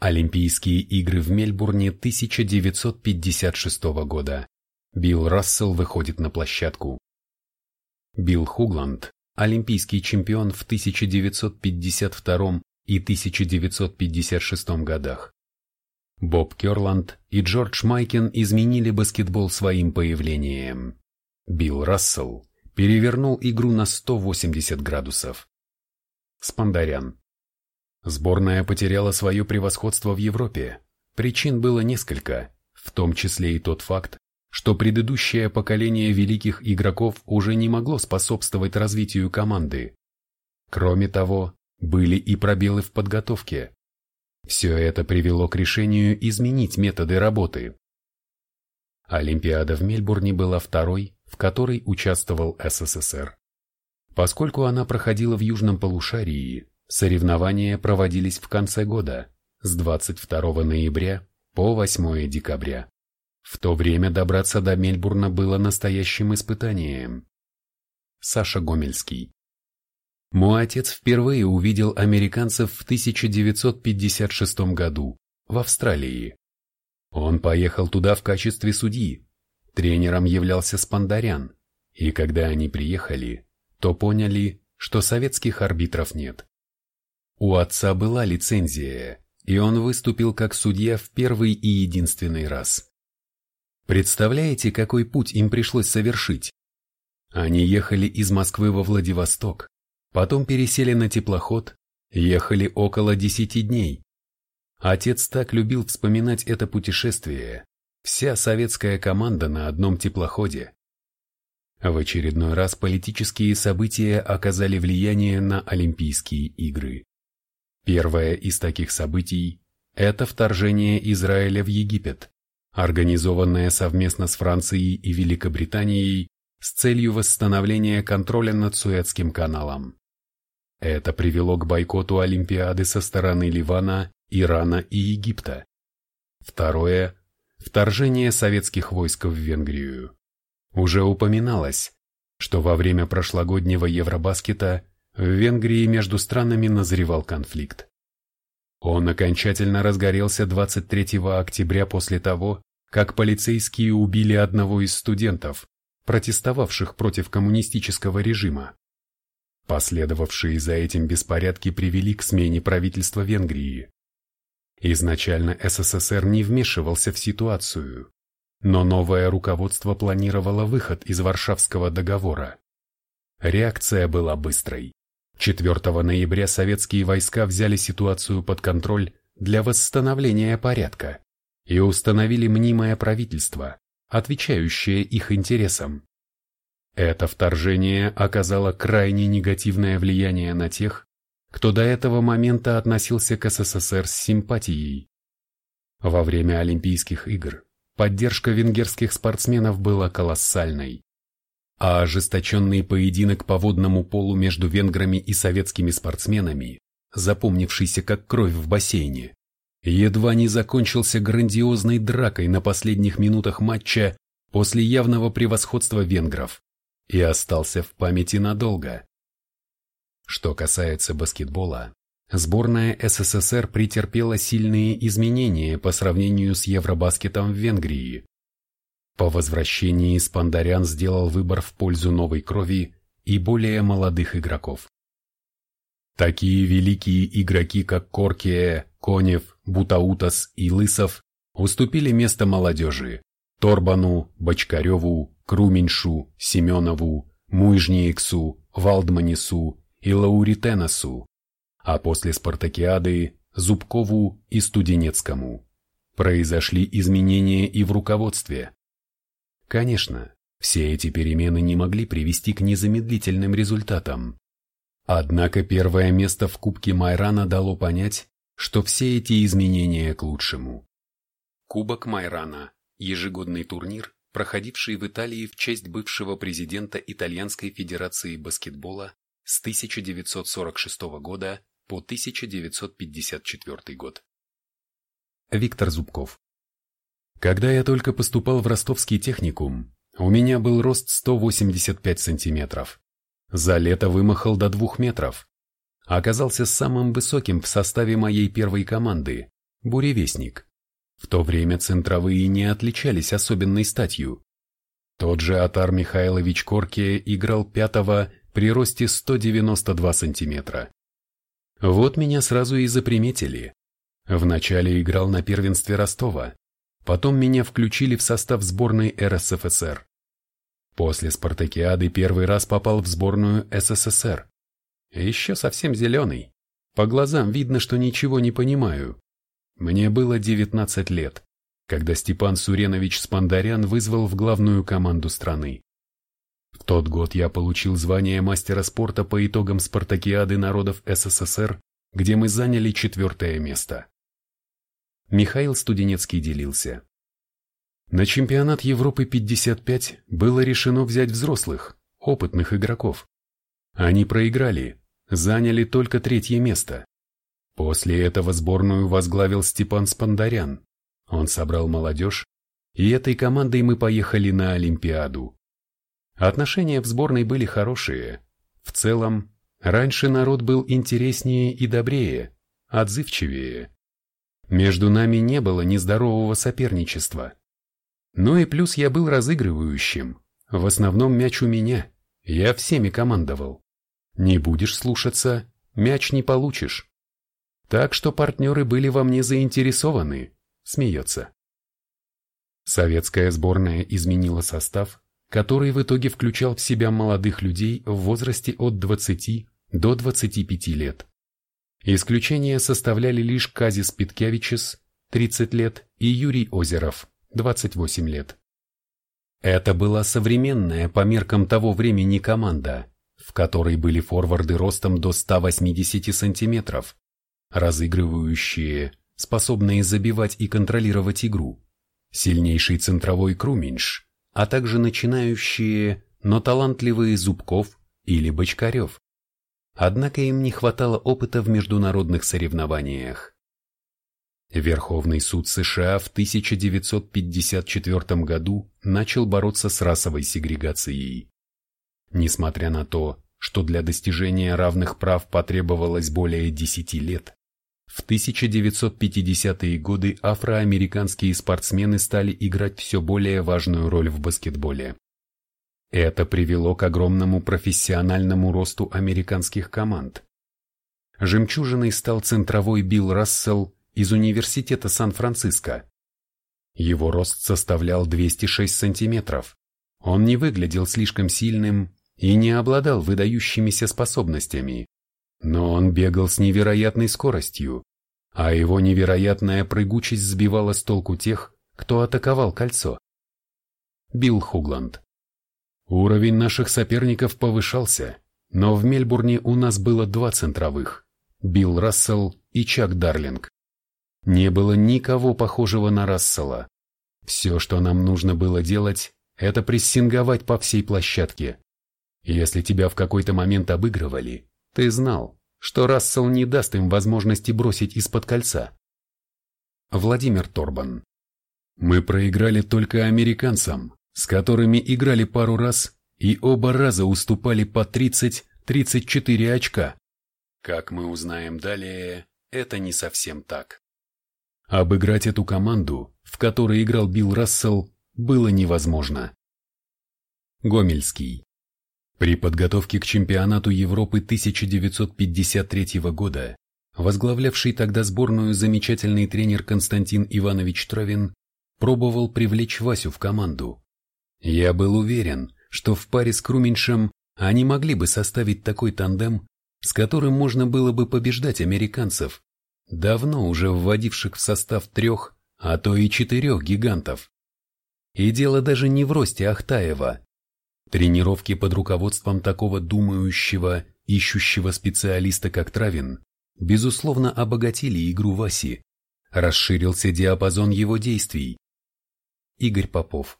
Олимпийские игры в Мельбурне 1956 года. Билл Рассел выходит на площадку. Билл Хугланд, олимпийский чемпион в 1952 и 1956 годах. Боб Керланд и Джордж Майкен изменили баскетбол своим появлением. Билл Рассел перевернул игру на 180 градусов. Спандарян. Сборная потеряла свое превосходство в Европе. Причин было несколько, в том числе и тот факт, что предыдущее поколение великих игроков уже не могло способствовать развитию команды. Кроме того, были и пробелы в подготовке. Все это привело к решению изменить методы работы. Олимпиада в Мельбурне была второй, в которой участвовал СССР. Поскольку она проходила в южном полушарии, соревнования проводились в конце года, с 22 ноября по 8 декабря. В то время добраться до Мельбурна было настоящим испытанием. Саша Гомельский Мой отец впервые увидел американцев в 1956 году в Австралии. Он поехал туда в качестве судьи. Тренером являлся Спандарян, и когда они приехали, то поняли, что советских арбитров нет. У отца была лицензия, и он выступил как судья в первый и единственный раз. Представляете, какой путь им пришлось совершить? Они ехали из Москвы во Владивосток, потом пересели на теплоход, ехали около десяти дней. Отец так любил вспоминать это путешествие. Вся советская команда на одном теплоходе. В очередной раз политические события оказали влияние на Олимпийские игры. Первое из таких событий – это вторжение Израиля в Египет организованная совместно с Францией и Великобританией с целью восстановления контроля над Суэцким каналом. Это привело к бойкоту Олимпиады со стороны Ливана, Ирана и Египта. Второе – вторжение советских войск в Венгрию. Уже упоминалось, что во время прошлогоднего Евробаскета в Венгрии между странами назревал конфликт. Он окончательно разгорелся 23 октября после того, как полицейские убили одного из студентов, протестовавших против коммунистического режима. Последовавшие за этим беспорядки привели к смене правительства Венгрии. Изначально СССР не вмешивался в ситуацию, но новое руководство планировало выход из Варшавского договора. Реакция была быстрой. 4 ноября советские войска взяли ситуацию под контроль для восстановления порядка и установили мнимое правительство, отвечающее их интересам. Это вторжение оказало крайне негативное влияние на тех, кто до этого момента относился к СССР с симпатией. Во время Олимпийских игр поддержка венгерских спортсменов была колоссальной а ожесточенный поединок по водному полу между венграми и советскими спортсменами, запомнившийся как кровь в бассейне, едва не закончился грандиозной дракой на последних минутах матча после явного превосходства венгров и остался в памяти надолго. Что касается баскетбола, сборная СССР претерпела сильные изменения по сравнению с Евробаскетом в Венгрии, по возвращении Спандарян сделал выбор в пользу новой крови и более молодых игроков. Такие великие игроки, как Коркия, Конев, Бутаутас и Лысов уступили место молодежи Торбану, Бочкареву, Круменьшу, Семенову, Муйжниексу, Валдманису и Лауритеносу, а после Спартакиады – Зубкову и Студенецкому. Произошли изменения и в руководстве. Конечно, все эти перемены не могли привести к незамедлительным результатам. Однако первое место в Кубке Майрана дало понять, что все эти изменения к лучшему. Кубок Майрана – ежегодный турнир, проходивший в Италии в честь бывшего президента Итальянской Федерации баскетбола с 1946 года по 1954 год. Виктор Зубков когда я только поступал в ростовский техникум, у меня был рост 185 сантиметров. За лето вымахал до двух метров. Оказался самым высоким в составе моей первой команды, буревестник. В то время центровые не отличались особенной статью. Тот же Атар Михайлович Корке играл пятого при росте 192 сантиметра. Вот меня сразу и заприметили. Вначале играл на первенстве Ростова, потом меня включили в состав сборной РСФСР. После спартакиады первый раз попал в сборную СССР. Еще совсем зеленый. По глазам видно, что ничего не понимаю. Мне было 19 лет, когда Степан Суренович Спандарян вызвал в главную команду страны. В тот год я получил звание мастера спорта по итогам спартакиады народов СССР, где мы заняли четвертое место. Михаил Студенецкий делился. На чемпионат Европы 55 было решено взять взрослых, опытных игроков. Они проиграли, заняли только третье место. После этого сборную возглавил Степан Спандарян. Он собрал молодежь, и этой командой мы поехали на Олимпиаду. Отношения в сборной были хорошие. В целом, раньше народ был интереснее и добрее, отзывчивее. Между нами не было нездорового соперничества. Ну и плюс я был разыгрывающим. В основном мяч у меня. Я всеми командовал. Не будешь слушаться, мяч не получишь. Так что партнеры были во мне заинтересованы, смеется. Советская сборная изменила состав, который в итоге включал в себя молодых людей в возрасте от 20 до 25 лет. Исключение составляли лишь Казис Питкевичес, 30 лет, и Юрий Озеров, 28 лет. Это была современная по меркам того времени команда, в которой были форварды ростом до 180 сантиметров, разыгрывающие, способные забивать и контролировать игру, сильнейший центровой Круминш, а также начинающие, но талантливые Зубков или Бочкарев. Однако им не хватало опыта в международных соревнованиях. Верховный суд США в 1954 году начал бороться с расовой сегрегацией. Несмотря на то, что для достижения равных прав потребовалось более 10 лет, в 1950-е годы афроамериканские спортсмены стали играть все более важную роль в баскетболе. Это привело к огромному профессиональному росту американских команд. Жемчужиной стал центровой Билл Рассел из Университета Сан-Франциско. Его рост составлял 206 сантиметров. Он не выглядел слишком сильным и не обладал выдающимися способностями. Но он бегал с невероятной скоростью, а его невероятная прыгучесть сбивала с толку тех, кто атаковал кольцо. Билл Хугланд Уровень наших соперников повышался, но в Мельбурне у нас было два центровых – Билл Рассел и Чак Дарлинг. Не было никого похожего на Рассела. Все, что нам нужно было делать, это прессинговать по всей площадке. Если тебя в какой-то момент обыгрывали, ты знал, что Рассел не даст им возможности бросить из-под кольца. Владимир Торбан Мы проиграли только американцам, с которыми играли пару раз и оба раза уступали по 30-34 очка. Как мы узнаем далее, это не совсем так. Обыграть эту команду, в которой играл Билл Рассел, было невозможно. Гомельский. При подготовке к чемпионату Европы 1953 года, возглавлявший тогда сборную замечательный тренер Константин Иванович Травин, пробовал привлечь Васю в команду, я был уверен, что в паре с Круменьшем они могли бы составить такой тандем, с которым можно было бы побеждать американцев, давно уже вводивших в состав трех, а то и четырех гигантов. И дело даже не в росте Ахтаева. Тренировки под руководством такого думающего, ищущего специалиста, как Травин, безусловно обогатили игру Васи. Расширился диапазон его действий. Игорь Попов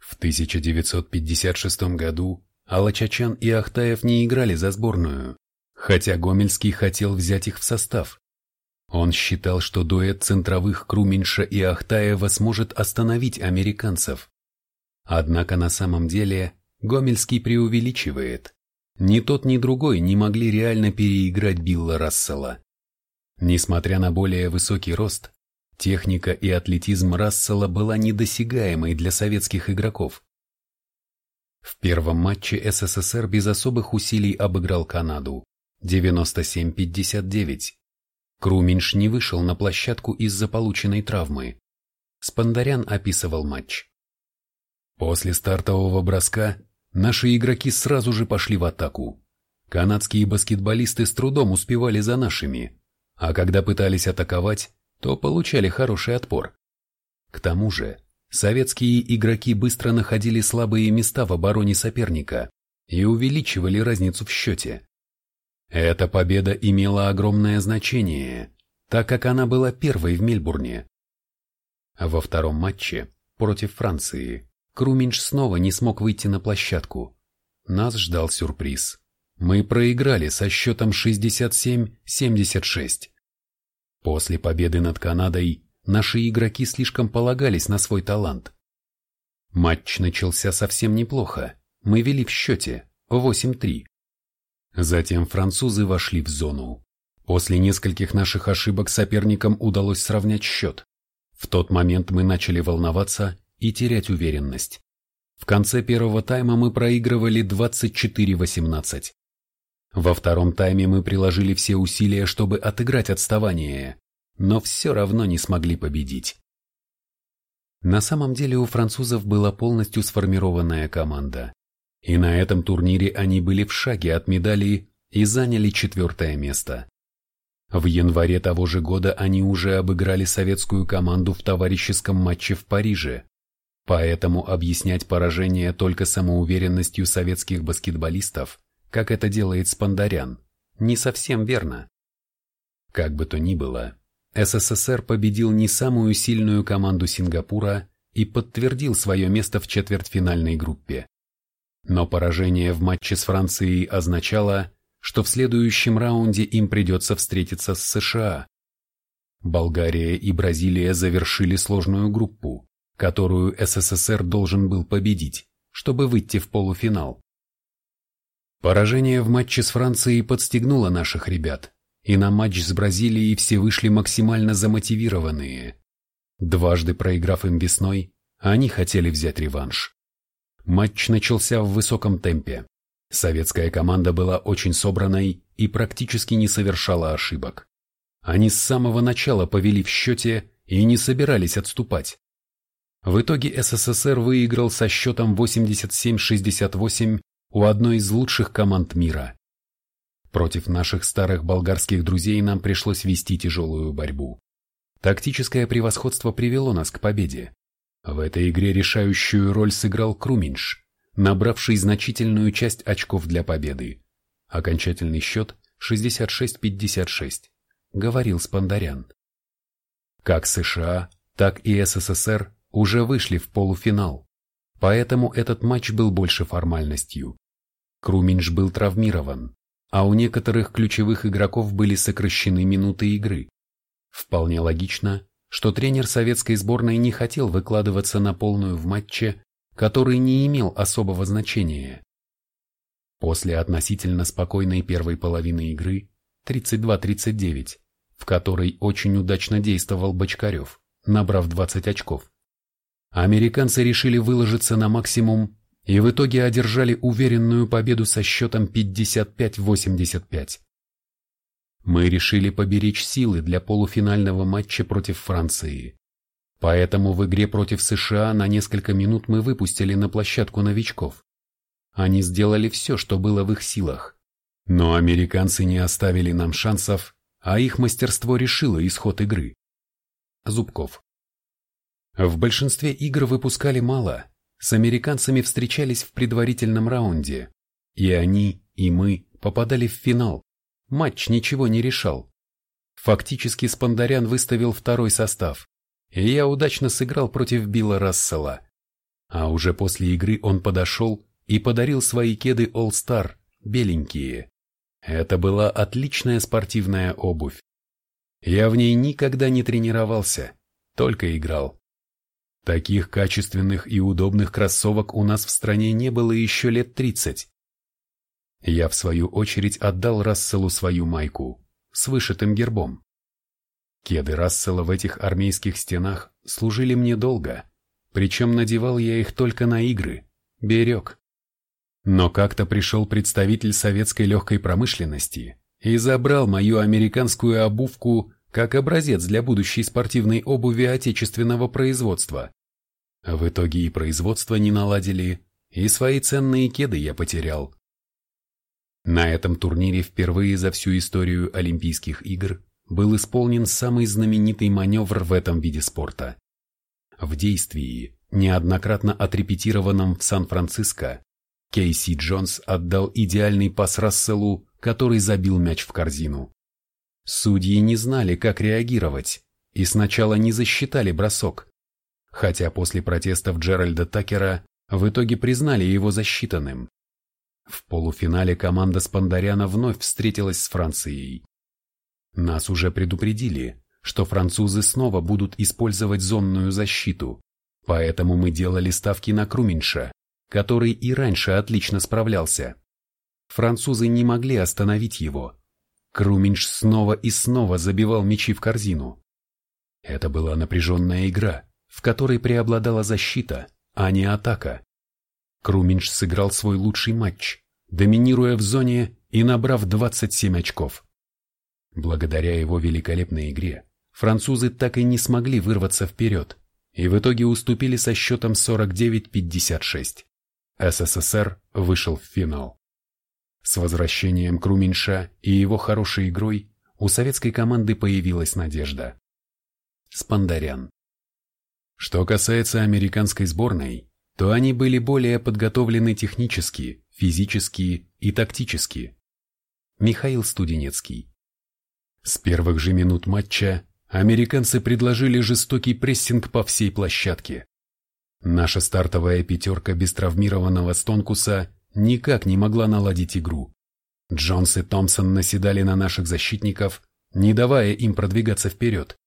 в 1956 году Алачачан и Ахтаев не играли за сборную, хотя Гомельский хотел взять их в состав. Он считал, что дуэт центровых Круменьша и Ахтаева сможет остановить американцев. Однако на самом деле Гомельский преувеличивает. Ни тот, ни другой не могли реально переиграть Билла Рассела. Несмотря на более высокий рост, техника и атлетизм Рассела была недосягаемой для советских игроков. В первом матче СССР без особых усилий обыграл Канаду 97-59. Круминш не вышел на площадку из-за полученной травмы. Спандарян описывал матч. После стартового броска наши игроки сразу же пошли в атаку. Канадские баскетболисты с трудом успевали за нашими, а когда пытались атаковать, то получали хороший отпор. К тому же, советские игроки быстро находили слабые места в обороне соперника и увеличивали разницу в счете. Эта победа имела огромное значение, так как она была первой в Мельбурне. Во втором матче против Франции Круминш снова не смог выйти на площадку. Нас ждал сюрприз. Мы проиграли со счетом 67-76. После победы над Канадой наши игроки слишком полагались на свой талант. Матч начался совсем неплохо. Мы вели в счете 8-3. Затем французы вошли в зону. После нескольких наших ошибок соперникам удалось сравнять счет. В тот момент мы начали волноваться и терять уверенность. В конце первого тайма мы проигрывали 24-18. Во втором тайме мы приложили все усилия, чтобы отыграть отставание, но все равно не смогли победить. На самом деле у французов была полностью сформированная команда, и на этом турнире они были в шаге от медали и заняли четвертое место. В январе того же года они уже обыграли советскую команду в товарищеском матче в Париже, поэтому объяснять поражение только самоуверенностью советских баскетболистов как это делает Спандарян, не совсем верно. Как бы то ни было, СССР победил не самую сильную команду Сингапура и подтвердил свое место в четвертьфинальной группе. Но поражение в матче с Францией означало, что в следующем раунде им придется встретиться с США. Болгария и Бразилия завершили сложную группу, которую СССР должен был победить, чтобы выйти в полуфинал. Поражение в матче с Францией подстегнуло наших ребят, и на матч с Бразилией все вышли максимально замотивированные. Дважды проиграв им весной, они хотели взять реванш. Матч начался в высоком темпе. Советская команда была очень собранной и практически не совершала ошибок. Они с самого начала повели в счете и не собирались отступать. В итоге СССР выиграл со счетом 87-68 у одной из лучших команд мира. Против наших старых болгарских друзей нам пришлось вести тяжелую борьбу. Тактическое превосходство привело нас к победе. В этой игре решающую роль сыграл Круминш, набравший значительную часть очков для победы. Окончательный счет 66-56, говорил Спандарян. Как США, так и СССР уже вышли в полуфинал, поэтому этот матч был больше формальностью. Круминш был травмирован, а у некоторых ключевых игроков были сокращены минуты игры. Вполне логично, что тренер советской сборной не хотел выкладываться на полную в матче, который не имел особого значения. После относительно спокойной первой половины игры 32-39, в которой очень удачно действовал Бочкарев, набрав 20 очков, американцы решили выложиться на максимум и в итоге одержали уверенную победу со счетом 55-85. Мы решили поберечь силы для полуфинального матча против Франции. Поэтому в игре против США на несколько минут мы выпустили на площадку новичков. Они сделали все, что было в их силах. Но американцы не оставили нам шансов, а их мастерство решило исход игры. Зубков. В большинстве игр выпускали мало, с американцами встречались в предварительном раунде. И они, и мы попадали в финал. Матч ничего не решал. Фактически Спандарян выставил второй состав, и я удачно сыграл против Билла Рассела. А уже после игры он подошел и подарил свои кеды All Star, беленькие. Это была отличная спортивная обувь. Я в ней никогда не тренировался, только играл. Таких качественных и удобных кроссовок у нас в стране не было еще лет 30. Я в свою очередь отдал Расселу свою майку с вышитым гербом. Кеды Рассела в этих армейских стенах служили мне долго, причем надевал я их только на игры, берег. Но как-то пришел представитель советской легкой промышленности и забрал мою американскую обувку как образец для будущей спортивной обуви отечественного производства. В итоге и производство не наладили, и свои ценные кеды я потерял. На этом турнире впервые за всю историю Олимпийских игр был исполнен самый знаменитый маневр в этом виде спорта. В действии, неоднократно отрепетированном в Сан-Франциско, Кейси Джонс отдал идеальный пас Расселу, который забил мяч в корзину. Судьи не знали, как реагировать, и сначала не засчитали бросок, хотя после протестов Джеральда Такера в итоге признали его засчитанным. В полуфинале команда Спандаряна вновь встретилась с Францией. Нас уже предупредили, что французы снова будут использовать зонную защиту, поэтому мы делали ставки на Круменьша, который и раньше отлично справлялся. Французы не могли остановить его. Круменьш снова и снова забивал мячи в корзину. Это была напряженная игра, в которой преобладала защита, а не атака. Круминш сыграл свой лучший матч, доминируя в зоне и набрав 27 очков. Благодаря его великолепной игре, французы так и не смогли вырваться вперед и в итоге уступили со счетом 49-56. СССР вышел в финал. С возвращением Круминша и его хорошей игрой у советской команды появилась надежда. Спандарян. Что касается американской сборной, то они были более подготовлены технически, физически и тактически. Михаил Студенецкий. С первых же минут матча американцы предложили жестокий прессинг по всей площадке. Наша стартовая пятерка без травмированного Стонкуса никак не могла наладить игру. Джонс и Томпсон наседали на наших защитников, не давая им продвигаться вперед.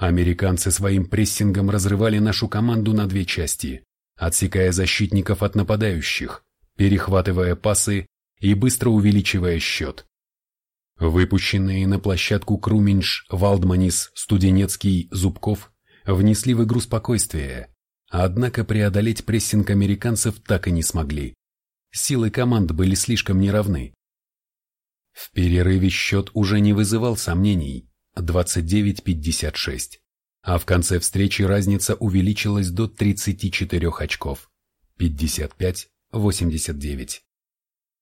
Американцы своим прессингом разрывали нашу команду на две части отсекая защитников от нападающих, перехватывая пасы и быстро увеличивая счет. Выпущенные на площадку Круминш, Валдманис, Студенецкий, Зубков внесли в игру спокойствие, однако преодолеть прессинг американцев так и не смогли. Силы команд были слишком неравны. В перерыве счет уже не вызывал сомнений – 29-56 а в конце встречи разница увеличилась до 34 очков – 55-89.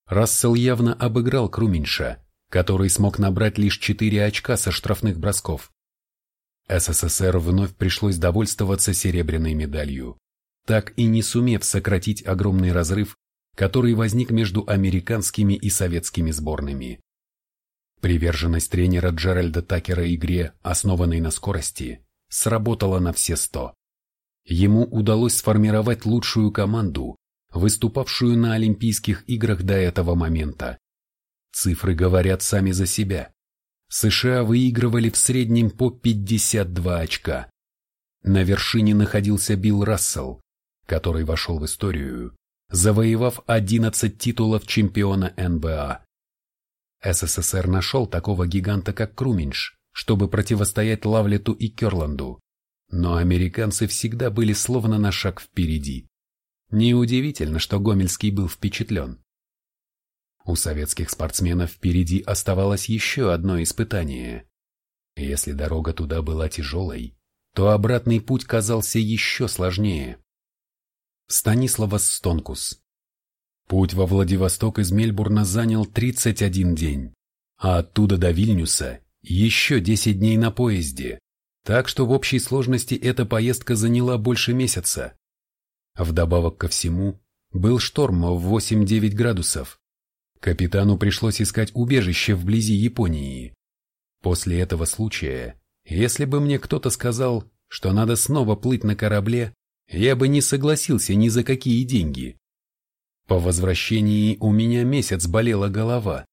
Рассел явно обыграл Круминша, который смог набрать лишь 4 очка со штрафных бросков. СССР вновь пришлось довольствоваться серебряной медалью, так и не сумев сократить огромный разрыв, который возник между американскими и советскими сборными. Приверженность тренера Джеральда Такера игре, основанной на скорости, сработало на все сто. Ему удалось сформировать лучшую команду, выступавшую на Олимпийских играх до этого момента. Цифры говорят сами за себя. США выигрывали в среднем по 52 очка. На вершине находился Билл Рассел, который вошел в историю, завоевав 11 титулов чемпиона НБА. СССР нашел такого гиганта, как Круминш, чтобы противостоять Лавлету и Керланду, но американцы всегда были словно на шаг впереди. Неудивительно, что Гомельский был впечатлен. У советских спортсменов впереди оставалось еще одно испытание. Если дорога туда была тяжелой, то обратный путь казался еще сложнее. Станиславас Стонкус Путь во Владивосток из Мельбурна занял 31 день, а оттуда до Вильнюса еще 10 дней на поезде, так что в общей сложности эта поездка заняла больше месяца. Вдобавок ко всему, был шторм в 8-9 градусов. Капитану пришлось искать убежище вблизи Японии. После этого случая, если бы мне кто-то сказал, что надо снова плыть на корабле, я бы не согласился ни за какие деньги. По возвращении у меня месяц болела голова,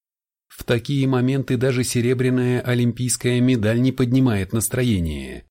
в такие моменты даже серебряная олимпийская медаль не поднимает настроение.